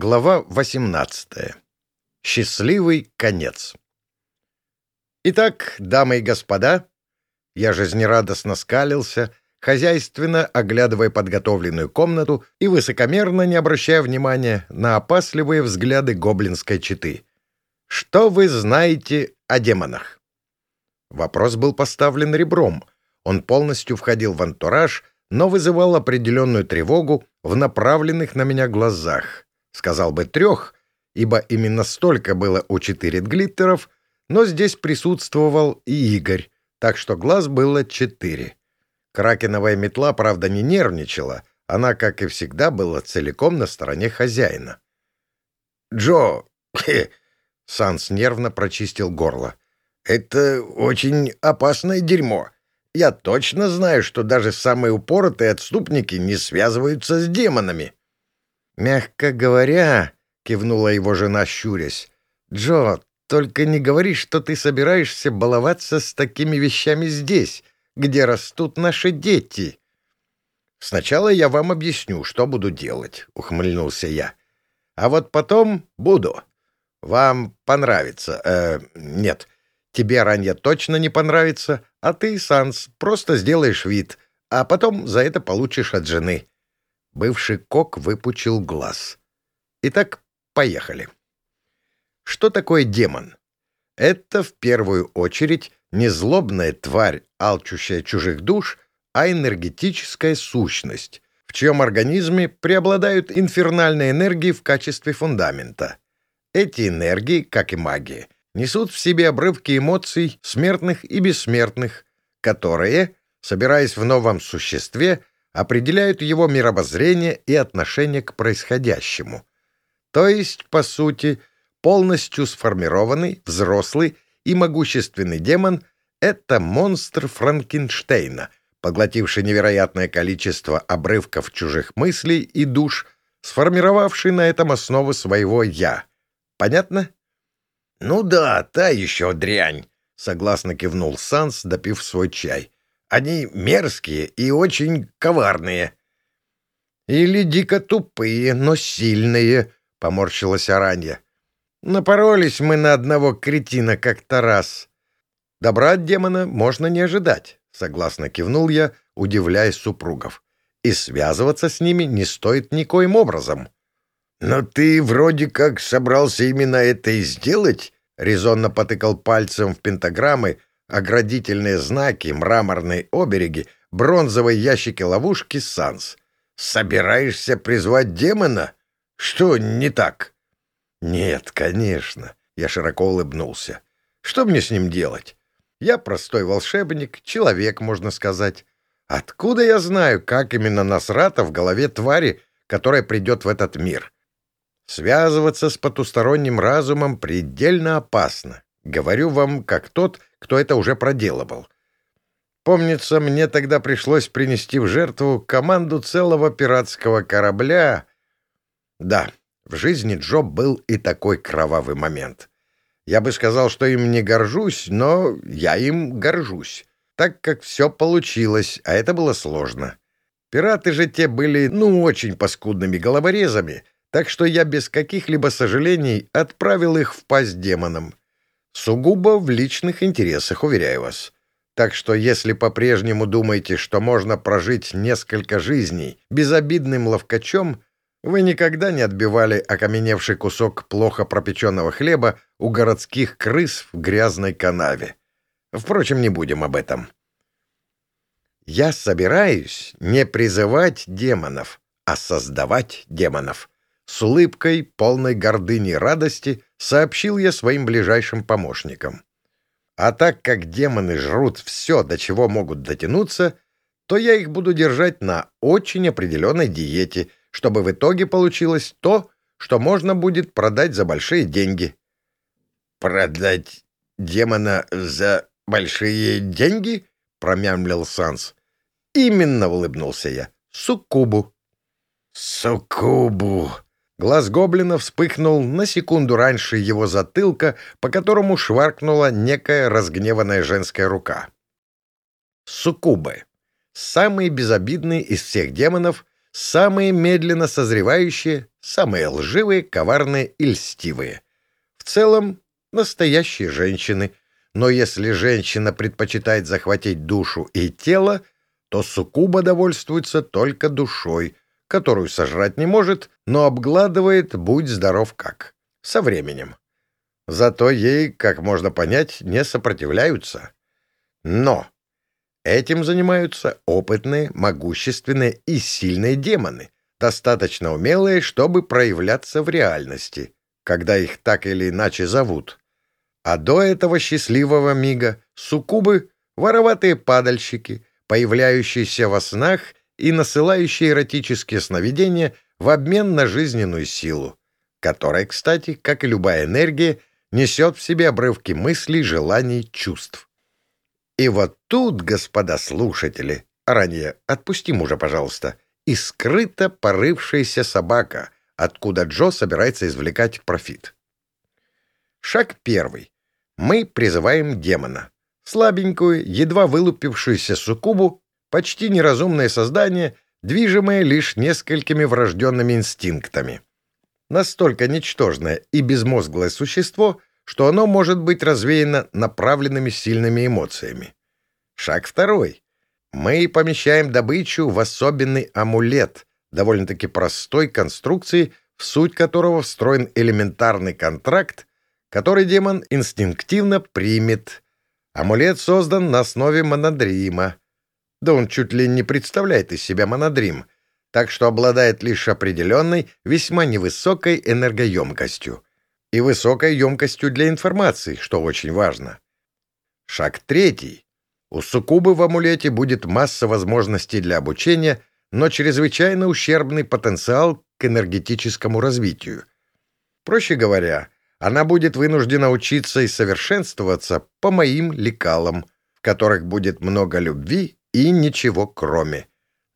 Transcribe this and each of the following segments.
Глава 18. Счастливый конец. Итак, дамы и господа, я жизнерадостно скалился, хозяйственно оглядывая подготовленную комнату и высокомерно не обращая внимания на опасливые взгляды гоблинской четы. Что вы знаете о демонах? Вопрос был поставлен ребром. Он полностью входил в антураж, но вызывал определенную тревогу в направленных на меня глазах сказал бы трех, ибо именно столько было у четыре глиттеров, но здесь присутствовал и Игорь, так что глаз было четыре. Кракеновая метла, правда, не нервничала, она, как и всегда, была целиком на стороне хозяина. «Джо!» — Санс нервно прочистил горло. «Это очень опасное дерьмо. Я точно знаю, что даже самые упоротые отступники не связываются с демонами». «Мягко говоря», — кивнула его жена, щурясь, — «Джо, только не говори, что ты собираешься баловаться с такими вещами здесь, где растут наши дети». «Сначала я вам объясню, что буду делать», — ухмыльнулся я. «А вот потом буду. Вам понравится. Э, нет, тебе ранее точно не понравится, а ты, Санс, просто сделаешь вид, а потом за это получишь от жены. Бывший кок выпучил глаз. Итак, поехали. Что такое демон? Это в первую очередь не злобная тварь, алчущая чужих душ, а энергетическая сущность, в чьем организме преобладают инфернальные энергии в качестве фундамента. Эти энергии, как и магия, несут в себе обрывки эмоций смертных и бессмертных, которые, собираясь в новом существе, определяют его мировоззрение и отношение к происходящему. То есть, по сути, полностью сформированный, взрослый и могущественный демон — это монстр Франкенштейна, поглотивший невероятное количество обрывков чужих мыслей и душ, сформировавший на этом основу своего «я». Понятно? — Ну да, та еще дрянь, — согласно кивнул Санс, допив свой чай. Они мерзкие и очень коварные. — Или дико тупые, но сильные, — поморщилась Аранья. — Напоролись мы на одного кретина как-то раз. Добра от демона можно не ожидать, — согласно кивнул я, удивляясь супругов. И связываться с ними не стоит никоим образом. — Но ты вроде как собрался именно это и сделать, — резонно потыкал пальцем в пентаграммы, оградительные знаки, мраморные обереги, бронзовые ящики-ловушки Санс. «Собираешься призвать демона? Что не так?» «Нет, конечно», — я широко улыбнулся. «Что мне с ним делать? Я простой волшебник, человек, можно сказать. Откуда я знаю, как именно насрата в голове твари, которая придет в этот мир?» Связываться с потусторонним разумом предельно опасно. Говорю вам, как тот, кто это уже проделывал. Помнится, мне тогда пришлось принести в жертву команду целого пиратского корабля. Да, в жизни Джо был и такой кровавый момент. Я бы сказал, что им не горжусь, но я им горжусь, так как все получилось, а это было сложно. Пираты же те были, ну, очень паскудными головорезами, так что я без каких-либо сожалений отправил их в пасть демонам. Сугубо в личных интересах, уверяю вас. Так что если по-прежнему думаете, что можно прожить несколько жизней безобидным ловкачом, вы никогда не отбивали окаменевший кусок плохо пропеченного хлеба у городских крыс в грязной канаве. Впрочем, не будем об этом. Я собираюсь не призывать демонов, а создавать демонов. С улыбкой, полной гордыни и радости, сообщил я своим ближайшим помощникам. А так как демоны жрут все, до чего могут дотянуться, то я их буду держать на очень определенной диете, чтобы в итоге получилось то, что можно будет продать за большие деньги. «Продать демона за большие деньги?» — промямлил Санс. «Именно», — улыбнулся я, — «суккубу». «Суккубу», Глаз гоблина вспыхнул на секунду раньше его затылка, по которому шваркнула некая разгневанная женская рука. Суккубы. Самые безобидные из всех демонов, самые медленно созревающие, самые лживые, коварные и льстивые. В целом, настоящие женщины. Но если женщина предпочитает захватить душу и тело, то суккуба довольствуется только душой, которую сожрать не может, но обгладывает «будь здоров как» со временем. Зато ей, как можно понять, не сопротивляются. Но этим занимаются опытные, могущественные и сильные демоны, достаточно умелые, чтобы проявляться в реальности, когда их так или иначе зовут. А до этого счастливого мига суккубы — вороватые падальщики, появляющиеся во снах и насылающие эротические сновидения в обмен на жизненную силу, которая, кстати, как и любая энергия, несет в себе обрывки мыслей, желаний, чувств. И вот тут, господа слушатели, ранее отпусти мужа, пожалуйста, и скрыто порывшаяся собака, откуда Джо собирается извлекать профит. Шаг первый. Мы призываем демона. Слабенькую, едва вылупившуюся суккубу, почти неразумное создание, движимое лишь несколькими врожденными инстинктами настолько ничтожное и безмозглое существо, что оно может быть развеяно направленными сильными эмоциями. Шаг второй. Мы помещаем добычу в особенный амулет, довольно-таки простой конструкции, в суть которого встроен элементарный контракт, который демон инстинктивно примет. Амулет создан на основе монодрима. Да он чуть ли не представляет из себя монодрим — так что обладает лишь определенной, весьма невысокой энергоемкостью и высокой емкостью для информации, что очень важно. Шаг третий. У суккубы в амулете будет масса возможностей для обучения, но чрезвычайно ущербный потенциал к энергетическому развитию. Проще говоря, она будет вынуждена учиться и совершенствоваться по моим лекалам, в которых будет много любви и ничего кроме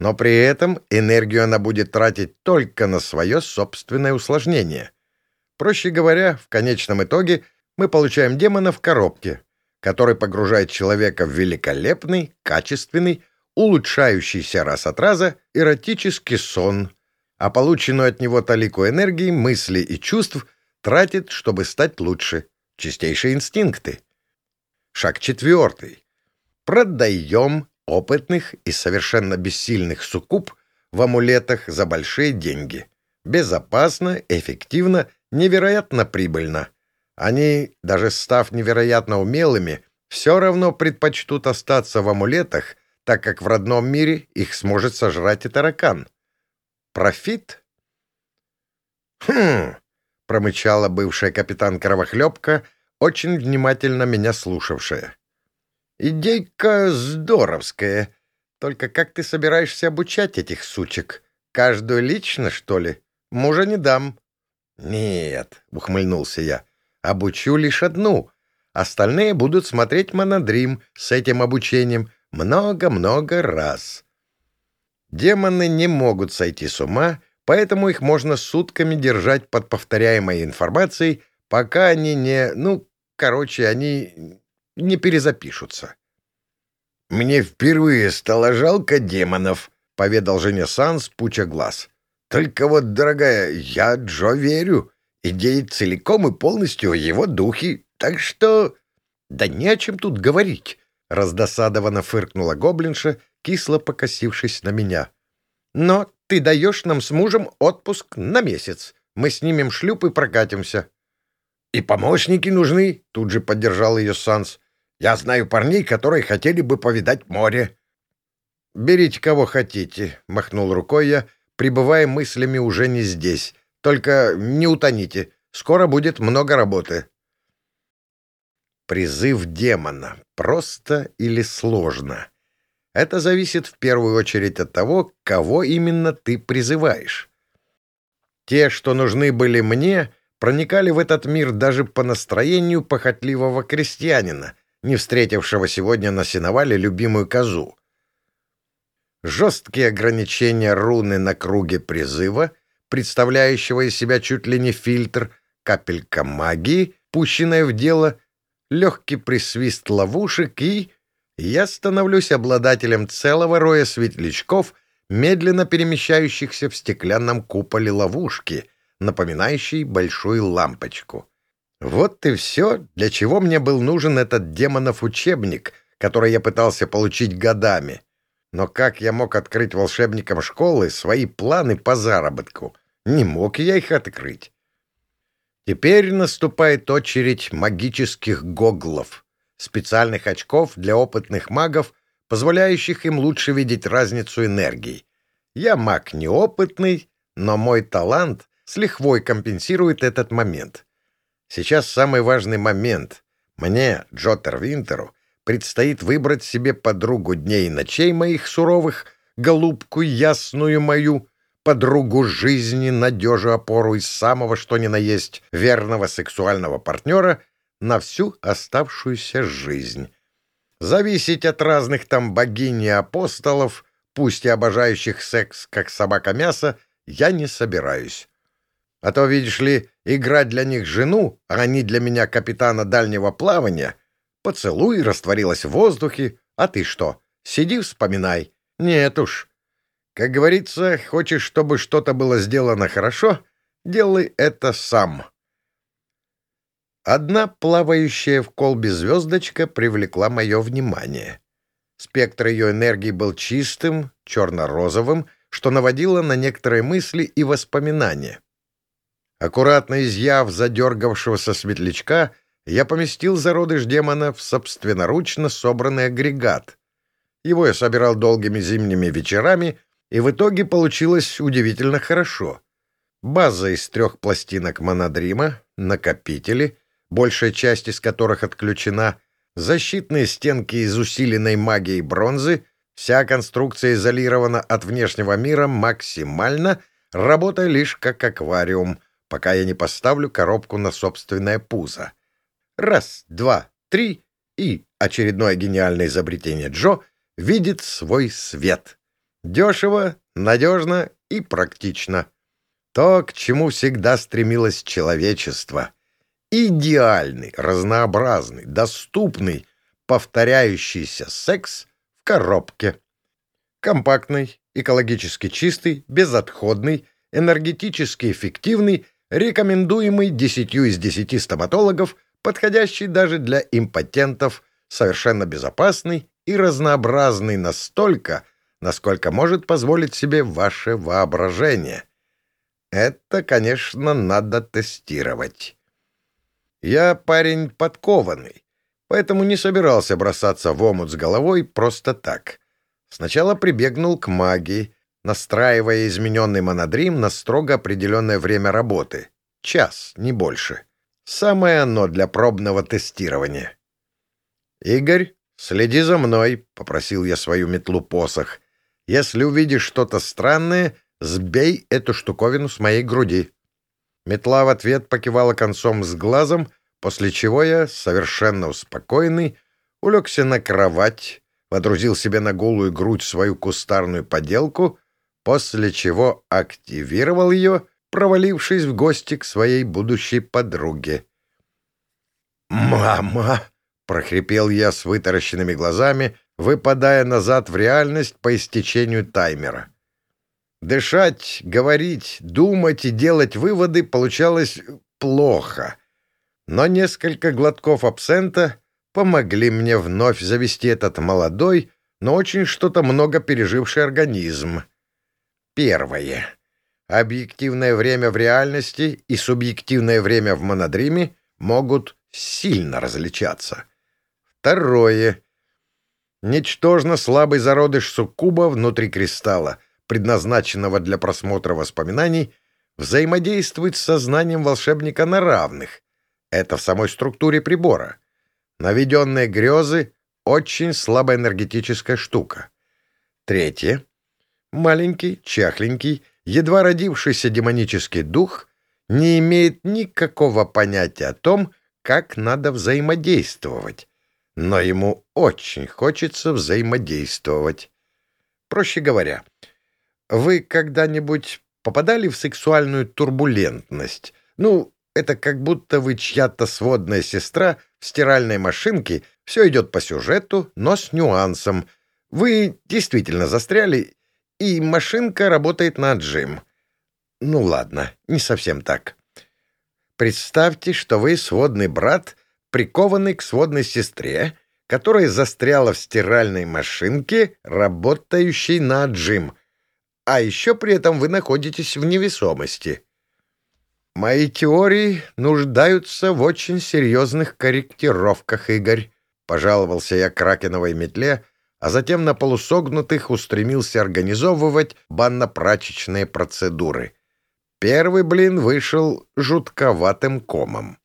но при этом энергию она будет тратить только на свое собственное усложнение. Проще говоря, в конечном итоге мы получаем демона в коробке, который погружает человека в великолепный, качественный, улучшающийся раз от раза эротический сон, а полученную от него талику энергии, мысли и чувств тратит, чтобы стать лучше. Чистейшие инстинкты. Шаг четвертый. Продаем опытных и совершенно бессильных суккуб в амулетах за большие деньги. Безопасно, эффективно, невероятно прибыльно. Они, даже став невероятно умелыми, все равно предпочтут остаться в амулетах, так как в родном мире их сможет сожрать и таракан. Профит? «Хм!» — промычала бывшая капитан Кровохлебка, очень внимательно меня слушавшая. Идейка здоровская. Только как ты собираешься обучать этих сучек? Каждую лично, что ли? Мужа не дам. Нет, ухмыльнулся я. Обучу лишь одну. Остальные будут смотреть монодрим с этим обучением много-много раз. Демоны не могут сойти с ума, поэтому их можно сутками держать под повторяемой информацией, пока они не... Ну, короче, они не перезапишутся. «Мне впервые стало жалко демонов», — поведал жене Санс, пуча глаз. «Только вот, дорогая, я Джо верю. Идея целиком и полностью его духи, так что...» «Да не о чем тут говорить», — раздосадованно фыркнула гоблинша, кисло покосившись на меня. «Но ты даешь нам с мужем отпуск на месяц. Мы снимем шлюп и прокатимся». «И помощники нужны», — тут же поддержал ее Санс. Я знаю парней, которые хотели бы повидать море. — Берите кого хотите, — махнул рукой я, пребывая мыслями уже не здесь. Только не утоните, скоро будет много работы. Призыв демона. Просто или сложно? Это зависит в первую очередь от того, кого именно ты призываешь. Те, что нужны были мне, проникали в этот мир даже по настроению похотливого крестьянина — не встретившего сегодня на сеновале любимую козу. Жесткие ограничения руны на круге призыва, представляющего из себя чуть ли не фильтр, капелька магии, пущенная в дело, легкий присвист ловушек и... Я становлюсь обладателем целого роя светлячков, медленно перемещающихся в стеклянном куполе ловушки, напоминающий большую лампочку. Вот и все, для чего мне был нужен этот демонов учебник, который я пытался получить годами. Но как я мог открыть волшебникам школы свои планы по заработку? Не мог я их открыть. Теперь наступает очередь магических гоглов, специальных очков для опытных магов, позволяющих им лучше видеть разницу энергии. Я маг неопытный, но мой талант с лихвой компенсирует этот момент. Сейчас самый важный момент. Мне, Джоттер Винтеру, предстоит выбрать себе подругу дней и ночей моих суровых, голубку ясную мою, подругу жизни, надежу, опору из самого что ни на есть верного сексуального партнера на всю оставшуюся жизнь. Зависеть от разных там богинь и апостолов, пусть и обожающих секс как собака мясо, я не собираюсь. А то, видишь ли, играть для них жену, а они для меня капитана дальнего плавания, поцелуй растворилась в воздухе, а ты что, сиди вспоминай. Нет уж, как говорится, хочешь, чтобы что-то было сделано хорошо, делай это сам. Одна плавающая в колбе звездочка привлекла мое внимание. Спектр ее энергии был чистым, черно-розовым, что наводило на некоторые мысли и воспоминания. Аккуратно изъяв задергавшегося светлячка, я поместил зародыш демона в собственноручно собранный агрегат. Его я собирал долгими зимними вечерами — и в итоге получилось удивительно хорошо. База из трех пластинок монодрима, накопители, большая часть из которых отключена, защитные стенки из усиленной магией бронзы, вся конструкция изолирована от внешнего мира максимально, работая лишь как аквариум, пока я не поставлю коробку на собственное пузо. Раз, два, три, и очередное гениальное изобретение Джо видит свой свет. Дешево, надежно и практично. То, к чему всегда стремилось человечество. Идеальный, разнообразный, доступный, повторяющийся секс в коробке. Компактный, экологически чистый, безотходный, энергетически эффективный, рекомендуемый десятью из десяти стоматологов, подходящий даже для импотентов, совершенно безопасный и разнообразный настолько, насколько может позволить себе ваше воображение. Это, конечно, надо тестировать. Я парень подкованный, поэтому не собирался бросаться в омут с головой просто так. Сначала прибегнул к магии, настраивая измененный монодрим на строго определенное время работы. Час, не больше. Самое оно для пробного тестирования. «Игорь, следи за мной», — попросил я свою метлу-посох. Если увидишь что-то странное, сбей эту штуковину с моей груди». Метла в ответ покивала концом с глазом, после чего я, совершенно успокоенный, улегся на кровать, водрузил себе на голую грудь свою кустарную поделку, после чего активировал ее, провалившись в гости к своей будущей подруге. «Мама!» — прохрипел я с вытаращенными глазами, выпадая назад в реальность по истечению таймера. Дышать, говорить, думать и делать выводы получалось плохо. Но несколько глотков абсента помогли мне вновь завести этот молодой, но очень что-то много переживший организм. Первое. Объективное время в реальности и субъективное время в монодриме могут сильно различаться. Второе. Ничтожно слабый зародыш суккуба внутри кристалла, предназначенного для просмотра воспоминаний, взаимодействует с сознанием волшебника на равных. Это в самой структуре прибора. Наведенные грезы — очень слабая энергетическая штука. Третье. Маленький, чахленький, едва родившийся демонический дух не имеет никакого понятия о том, как надо взаимодействовать но ему очень хочется взаимодействовать. Проще говоря, вы когда-нибудь попадали в сексуальную турбулентность? Ну, это как будто вы чья-то сводная сестра в стиральной машинке, все идет по сюжету, но с нюансом. Вы действительно застряли, и машинка работает на отжим. Ну ладно, не совсем так. Представьте, что вы сводный брат, прикованный к сводной сестре, которая застряла в стиральной машинке, работающей на отжим. А еще при этом вы находитесь в невесомости. Мои теории нуждаются в очень серьезных корректировках, Игорь, — пожаловался я Кракеновой метле, а затем на полусогнутых устремился организовывать банно-прачечные процедуры. Первый блин вышел жутковатым комом.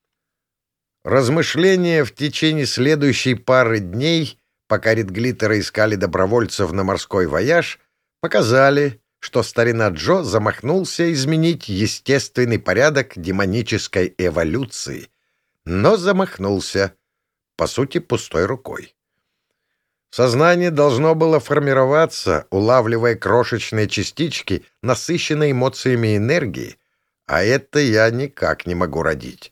Размышления в течение следующей пары дней, пока редглиттеры искали добровольцев на морской вояж, показали, что старина Джо замахнулся изменить естественный порядок демонической эволюции. Но замахнулся, по сути, пустой рукой. Сознание должно было формироваться, улавливая крошечные частички, насыщенные эмоциями энергии, а это я никак не могу родить.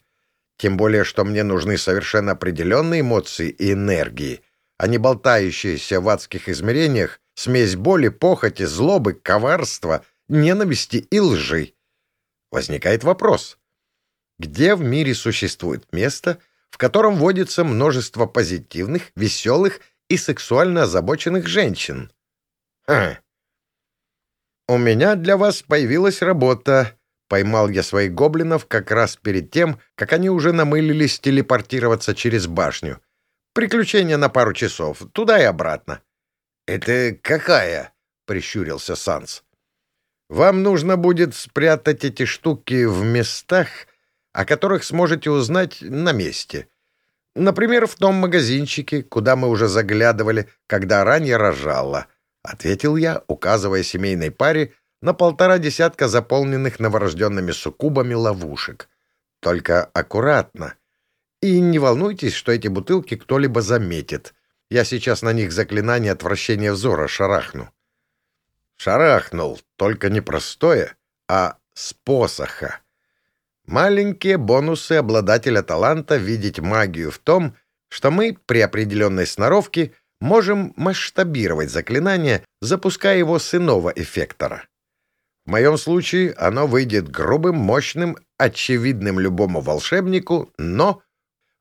Тем более, что мне нужны совершенно определенные эмоции и энергии, а не болтающиеся в адских измерениях смесь боли, похоти, злобы, коварства, ненависти и лжи. Возникает вопрос. Где в мире существует место, в котором водится множество позитивных, веселых и сексуально озабоченных женщин. Хм. «У меня для вас появилась работа», — поймал я своих гоблинов как раз перед тем, как они уже намылились телепортироваться через башню. «Приключение на пару часов, туда и обратно». «Это какая?» — прищурился Санс. «Вам нужно будет спрятать эти штуки в местах, о которых сможете узнать на месте. Например, в том магазинчике, куда мы уже заглядывали, когда ранее рожала, — ответил я, указывая семейной паре на полтора десятка заполненных новорожденными суккубами ловушек. Только аккуратно. И не волнуйтесь, что эти бутылки кто-либо заметит. Я сейчас на них заклинание отвращения взора шарахну. Шарахнул, только не простое, а с посоха. Маленькие бонусы обладателя таланта видеть магию в том, что мы при определенной сноровке можем масштабировать заклинание, запуская его с иного эффектора. В моем случае оно выйдет грубым, мощным, очевидным любому волшебнику, но...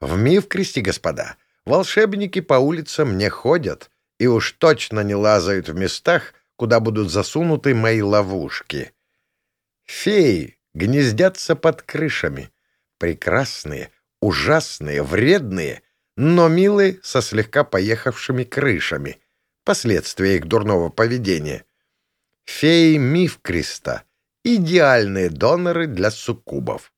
В миф крести, господа, волшебники по улицам не ходят и уж точно не лазают в местах, куда будут засунуты мои ловушки. Феи гнездятся под крышами. Прекрасные, ужасные, вредные, но милые со слегка поехавшими крышами. Последствия их дурного поведения. Феи миф креста — идеальные доноры для суккубов.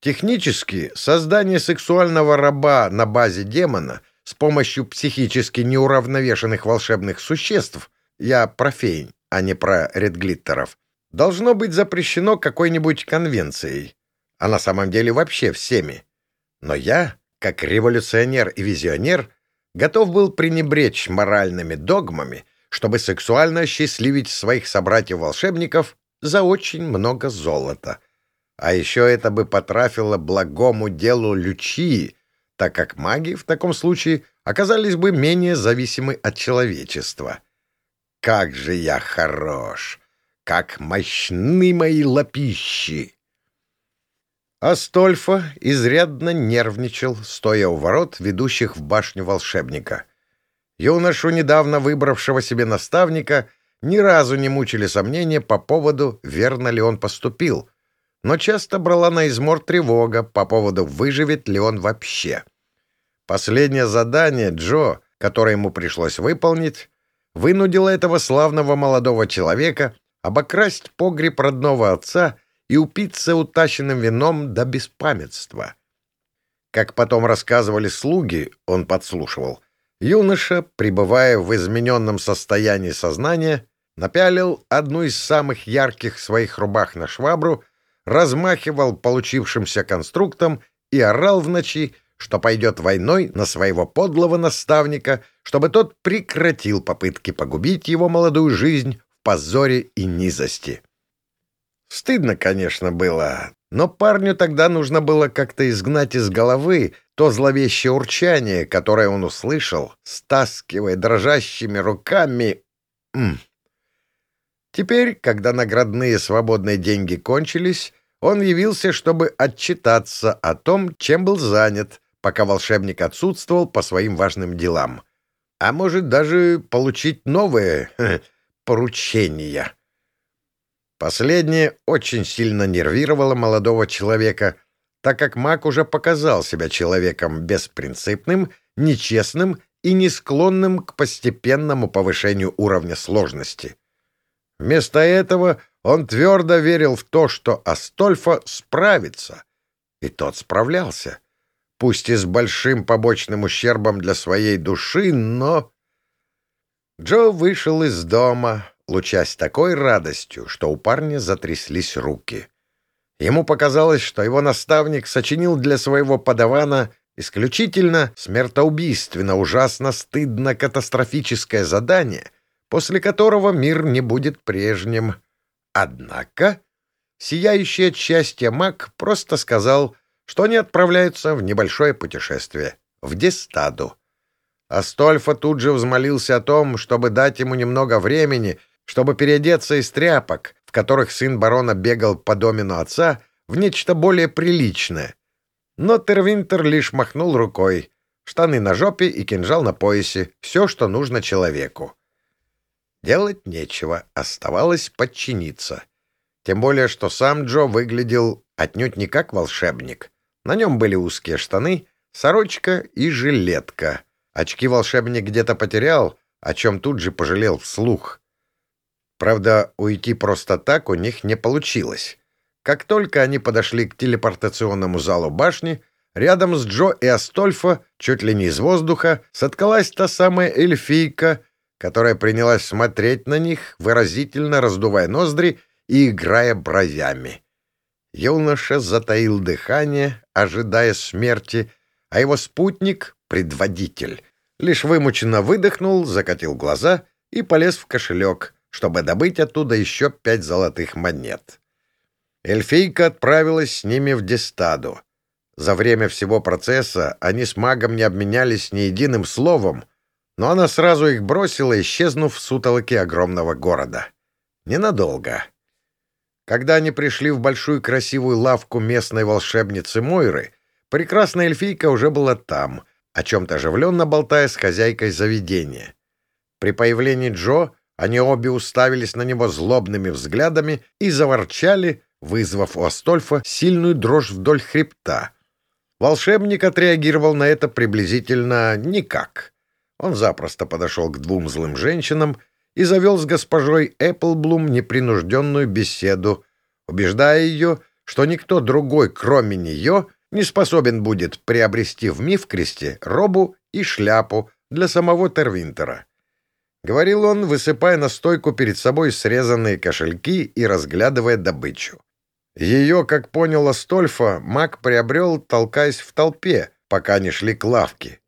Технически создание сексуального раба на базе демона с помощью психически неуравновешенных волшебных существ — я про фей, а не про редглиттеров — должно быть запрещено какой-нибудь конвенцией, а на самом деле вообще всеми. Но я, как революционер и визионер, готов был пренебречь моральными догмами, чтобы сексуально счастливить своих собратьев-волшебников за очень много золота. А еще это бы потрафило благому делу Лючии, так как маги в таком случае оказались бы менее зависимы от человечества. Как же я хорош! Как мощны мои лапищи!» Астольфа изрядно нервничал, стоя у ворот, ведущих в башню волшебника. Юношу, недавно выбравшего себе наставника, ни разу не мучили сомнения по поводу, верно ли он поступил, но часто брала на измор тревога по поводу, выживет ли он вообще. Последнее задание Джо, которое ему пришлось выполнить, вынудило этого славного молодого человека обокрасть погреб родного отца и упиться утащенным вином до беспамятства. Как потом рассказывали слуги, он подслушивал, юноша, пребывая в измененном состоянии сознания, напялил одну из самых ярких своих рубах на швабру, размахивал получившимся конструктом и орал в ночи, что пойдет войной на своего подлого наставника, чтобы тот прекратил попытки погубить его молодую жизнь позоре и низости. Стыдно, конечно, было, но парню тогда нужно было как-то изгнать из головы то зловещее урчание, которое он услышал, стаскивая дрожащими руками... М Теперь, когда наградные свободные деньги кончились, он явился, чтобы отчитаться о том, чем был занят, пока волшебник отсутствовал по своим важным делам. А может, даже получить новые поручения. Последнее очень сильно нервировало молодого человека, так как маг уже показал себя человеком беспринципным, нечестным и не склонным к постепенному повышению уровня сложности. Вместо этого он твердо верил в то, что Астольфа справится, и тот справлялся. Пусть и с большим побочным ущербом для своей души, но... Джо вышел из дома, лучась такой радостью, что у парня затряслись руки. Ему показалось, что его наставник сочинил для своего подавана исключительно смертоубийственно, ужасно стыдно катастрофическое задание, после которого мир не будет прежним. Однако сияющий от счастья маг просто сказал, что они отправляются в небольшое путешествие, в Дестаду. Астольфа тут же взмолился о том, чтобы дать ему немного времени, чтобы переодеться из тряпок, в которых сын барона бегал по домину отца, в нечто более приличное. Но Тервинтер лишь махнул рукой. Штаны на жопе и кинжал на поясе — все, что нужно человеку. Делать нечего, оставалось подчиниться. Тем более, что сам Джо выглядел отнюдь не как волшебник. На нем были узкие штаны, сорочка и жилетка. Очки волшебник где-то потерял, о чем тут же пожалел вслух. Правда, уйти просто так у них не получилось. Как только они подошли к телепортационному залу башни, рядом с Джо и Астольфа, чуть ли не из воздуха, соткалась та самая эльфийка, которая принялась смотреть на них, выразительно раздувая ноздри и играя бровями. Юноша затаил дыхание, ожидая смерти, а его спутник, предводитель, лишь вымученно выдохнул, закатил глаза и полез в кошелек, чтобы добыть оттуда еще пять золотых монет. Эльфийка отправилась с ними в Дестаду. За время всего процесса они с магом не обменялись ни единым словом, но она сразу их бросила, исчезнув в сутолоке огромного города. Ненадолго. Когда они пришли в большую красивую лавку местной волшебницы Мойры, прекрасная эльфийка уже была там, о чем-то оживленно болтая с хозяйкой заведения. При появлении Джо они обе уставились на него злобными взглядами и заворчали, вызвав у Астольфа сильную дрожь вдоль хребта. Волшебник отреагировал на это приблизительно никак. Он запросто подошел к двум злым женщинам и завел с госпожой Эпплблум непринужденную беседу, убеждая ее, что никто другой, кроме нее, не способен будет приобрести в Мифкресте робу и шляпу для самого Тервинтера. — говорил он, высыпая на стойку перед собой срезанные кошельки и разглядывая добычу. Ее, как понял Астольфа, маг приобрел, толкаясь в толпе, пока они шли к лавке.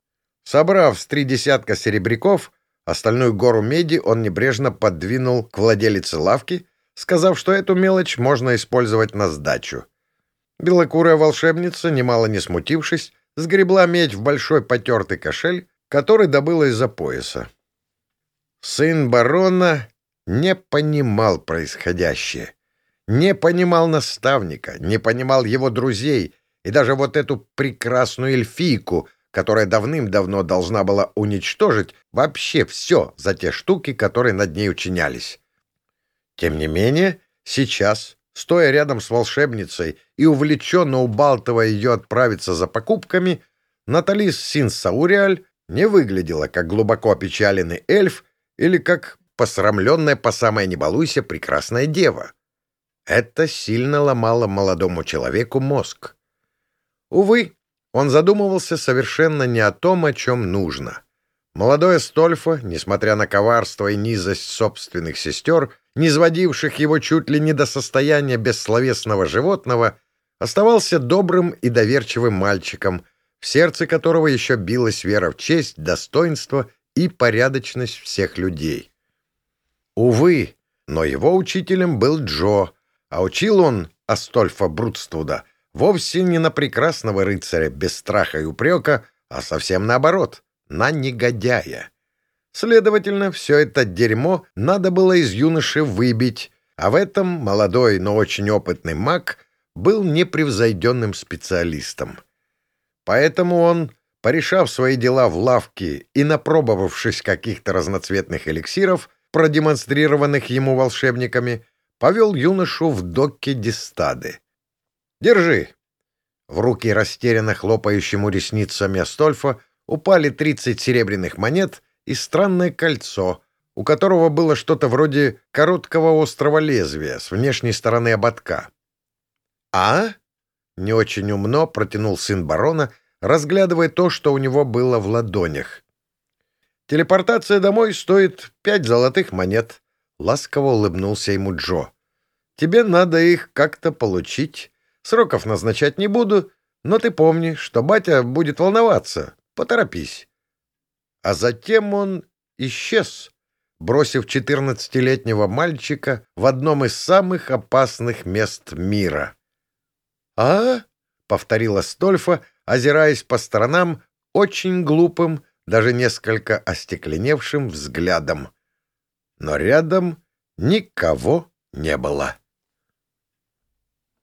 Собрав с три десятка серебряков, остальную гору меди он небрежно подвинул к владелице лавки, сказав, что эту мелочь можно использовать на сдачу. Белокурая волшебница, немало не смутившись, сгребла медь в большой потертый кошель, который добыла из-за пояса. Сын барона не понимал происходящее. Не понимал наставника, не понимал его друзей и даже вот эту прекрасную эльфийку, которая давным-давно должна была уничтожить вообще все за те штуки, которые над ней учинялись. Тем не менее, сейчас, стоя рядом с волшебницей и увлеченно убалтывая ее отправиться за покупками, Наталис Синсауриаль не выглядела как глубоко опечаленный эльф, или как посрамленная по самой не балуйся прекрасная дева. Это сильно ломало молодому человеку мозг. Увы, он задумывался совершенно не о том, о чем нужно. Молодой Стольфа, несмотря на коварство и низость собственных сестер, не сводивших его чуть ли не до состояния бессловесного животного, оставался добрым и доверчивым мальчиком, в сердце которого еще билась вера в честь, достоинство и порядочность всех людей. Увы, но его учителем был Джо, а учил он Астольфа Брудствуда вовсе не на прекрасного рыцаря без страха и упрека, а совсем наоборот, на негодяя. Следовательно, все это дерьмо надо было из юноши выбить, а в этом молодой, но очень опытный маг был непревзойденным специалистом. Поэтому он, порешав свои дела в лавке и напробовавшись каких-то разноцветных эликсиров, продемонстрированных ему волшебниками, повел юношу в докке Дистады. «Держи!» В руки растерянно хлопающему ресницами Астольфа упали тридцать серебряных монет и странное кольцо, у которого было что-то вроде короткого острого лезвия с внешней стороны ободка. «А?» — не очень умно протянул сын барона, разглядывая то, что у него было в ладонях. «Телепортация домой стоит пять золотых монет», — ласково улыбнулся ему Джо. «Тебе надо их как-то получить. Сроков назначать не буду, но ты помни, что батя будет волноваться. Поторопись». А затем он исчез, бросив четырнадцатилетнего мальчика в одном из самых опасных мест мира. «А?» — повторила Стольфа, озираясь по сторонам очень глупым, даже несколько остекленевшим взглядом. Но рядом никого не было.